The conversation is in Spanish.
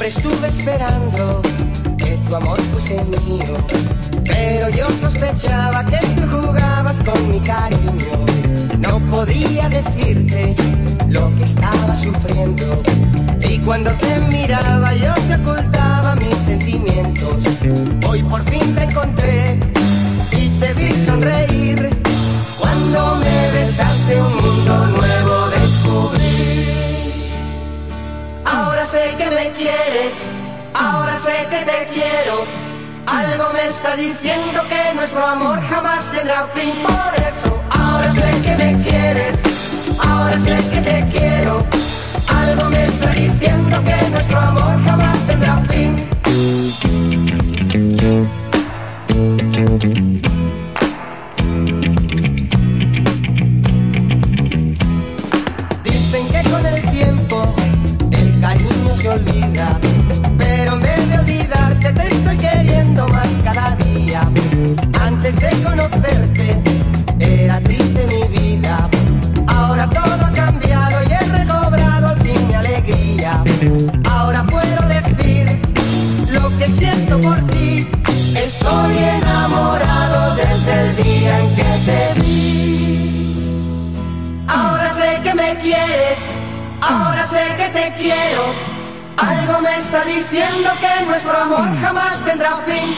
Siempre estuve esperando que tu amor fuese mío, pero yo sospechaba que tú jugabas con mi cariño. No podía decirte lo que estaba sufriendo y cuando te miraba yo te ocultaba ahora sé que te quiero. Algo me está diciendo que nuestro amor jamás tendrá fin. Por eso, ahora sé que me quieres, ahora sé que te Ahora puedo decir lo que siento por ti, estoy enamorado desde el día en que te vi. Ahora sé que me quieres, ahora sé que te quiero. Algo me está diciendo que nuestro amor jamás tendrá fin.